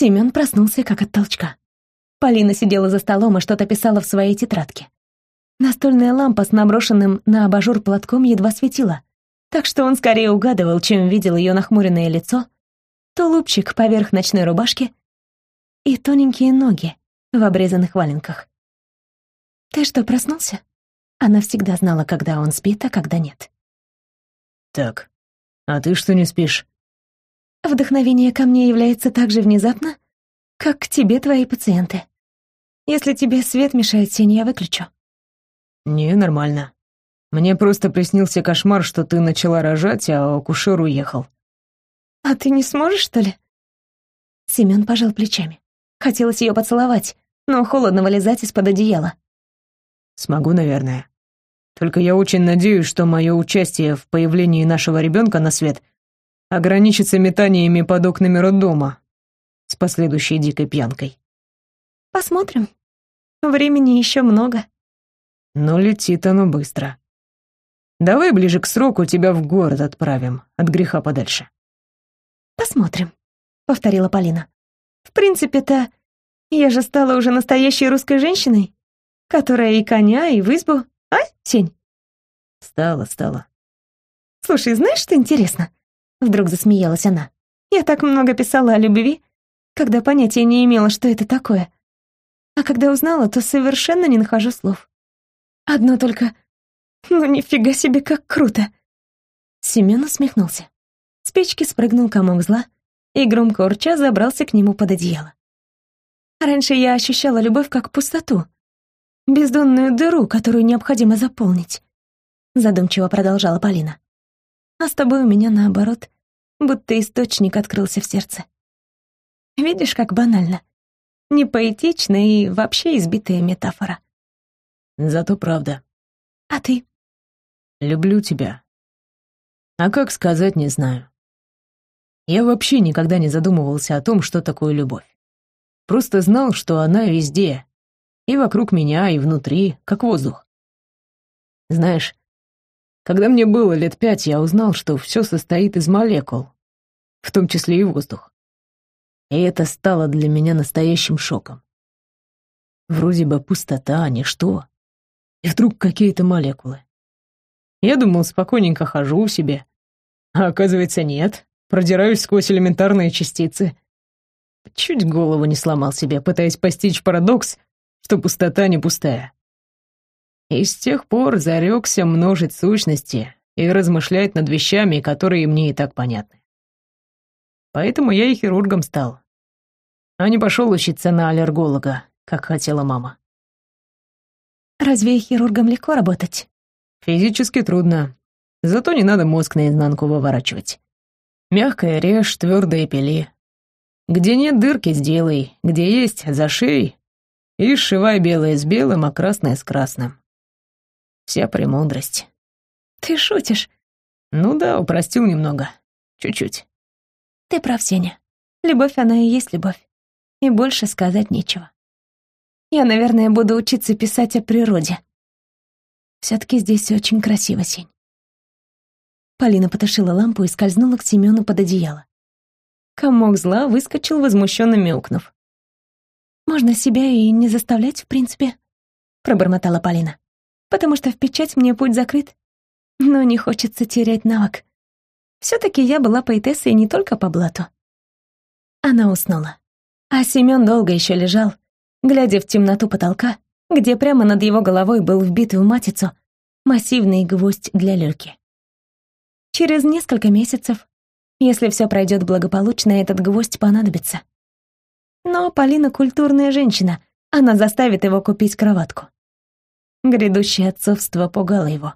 Семен проснулся как от толчка. Полина сидела за столом и что-то писала в своей тетрадке. Настольная лампа с наброшенным на абажур платком едва светила, так что он скорее угадывал, чем видел ее нахмуренное лицо, тулупчик поверх ночной рубашки и тоненькие ноги в обрезанных валенках. «Ты что, проснулся?» Она всегда знала, когда он спит, а когда нет. «Так, а ты что не спишь?» «Вдохновение ко мне является так же внезапно, как к тебе твои пациенты. Если тебе свет мешает, Сень, я выключу». «Не, нормально. Мне просто приснился кошмар, что ты начала рожать, а акушер уехал». «А ты не сможешь, что ли?» Семен пожал плечами. Хотелось ее поцеловать, но холодно вылезать из-под одеяла. «Смогу, наверное. Только я очень надеюсь, что мое участие в появлении нашего ребенка на свет ограничится метаниями под окнами роддома с последующей дикой пьянкой». «Посмотрим. Времени еще много». Но летит оно быстро. Давай ближе к сроку тебя в город отправим, от греха подальше. Посмотрим, повторила Полина. В принципе-то, я же стала уже настоящей русской женщиной, которая и коня, и в избу. А, Сень? Стала, стала. Слушай, знаешь, что интересно? Вдруг засмеялась она. Я так много писала о любви, когда понятия не имела, что это такое. А когда узнала, то совершенно не нахожу слов. Одно только... Ну нифига себе, как круто!» Семен усмехнулся. С печки спрыгнул комок зла и, громко урча, забрался к нему под одеяло. Раньше я ощущала любовь как пустоту, бездонную дыру, которую необходимо заполнить. Задумчиво продолжала Полина. А с тобой у меня наоборот, будто источник открылся в сердце. Видишь, как банально. Не поэтично и вообще избитая метафора. Зато правда. А ты? Люблю тебя. А как сказать, не знаю. Я вообще никогда не задумывался о том, что такое любовь. Просто знал, что она везде. И вокруг меня, и внутри, как воздух. Знаешь, когда мне было лет пять, я узнал, что все состоит из молекул, в том числе и воздух. И это стало для меня настоящим шоком. Вроде бы пустота, ничто, и вдруг какие-то молекулы. Я думал, спокойненько хожу себе. А оказывается, нет. Продираюсь сквозь элементарные частицы. Чуть голову не сломал себе, пытаясь постичь парадокс, что пустота не пустая. И с тех пор зарекся множить сущности и размышлять над вещами, которые мне и так понятны. Поэтому я и хирургом стал, а не пошел учиться на аллерголога, как хотела мама. Разве хирургам легко работать? Физически трудно. Зато не надо мозг наизнанку выворачивать. Мягкое режь, твердое пили. Где нет дырки, сделай. Где есть, зашей. И сшивай белое с белым, а красное с красным. Вся премудрость. Ты шутишь? Ну да, упростил немного. Чуть-чуть. Ты прав, Сеня. Любовь, она и есть любовь. И больше сказать нечего. Я, наверное, буду учиться писать о природе. Все-таки здесь очень красиво, Сень. Полина потушила лампу и скользнула к Семену под одеяло. Комок зла выскочил, возмущенно мяукнув. «Можно себя и не заставлять, в принципе», — пробормотала Полина. «Потому что в печать мне путь закрыт. Но не хочется терять навык. Все-таки я была поэтессой не только по блату». Она уснула. А Семен долго еще лежал, глядя в темноту потолка, где прямо над его головой был вбит в матицу массивный гвоздь для люльки. Через несколько месяцев, если все пройдет благополучно, этот гвоздь понадобится. Но Полина культурная женщина, она заставит его купить кроватку. Грядущее отцовство пугало его.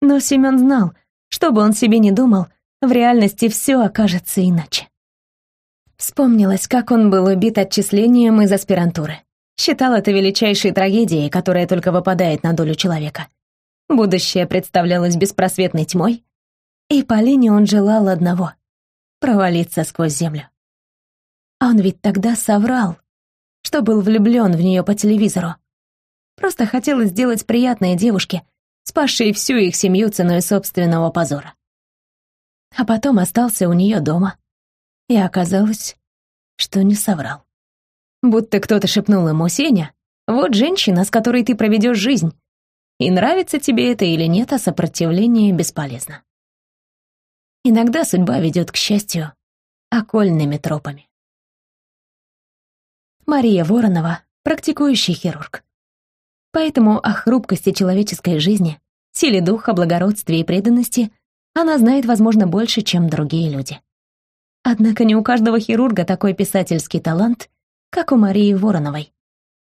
Но Семен знал, что бы он себе ни думал, в реальности все окажется иначе. Вспомнилось, как он был убит отчислением из аспирантуры. Считал это величайшей трагедией, которая только выпадает на долю человека. Будущее представлялось беспросветной тьмой, и Полине он желал одного — провалиться сквозь землю. А он ведь тогда соврал, что был влюблен в нее по телевизору. Просто хотел сделать приятное девушке, спасшей всю их семью ценой собственного позора. А потом остался у нее дома. И оказалось, что не соврал. Будто кто-то шепнул ему, «Сеня, вот женщина, с которой ты проведешь жизнь, и нравится тебе это или нет, а сопротивление бесполезно». Иногда судьба ведет к счастью окольными тропами. Мария Воронова — практикующий хирург. Поэтому о хрупкости человеческой жизни, силе духа, благородстве и преданности она знает, возможно, больше, чем другие люди. Однако не у каждого хирурга такой писательский талант, как у Марии Вороновой.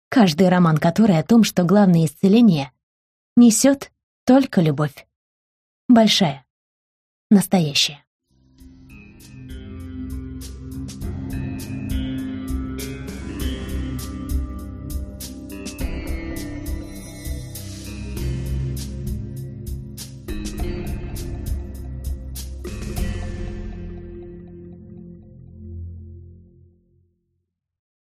Каждый роман которой о том, что главное исцеление несет только любовь. Большая. Настоящая.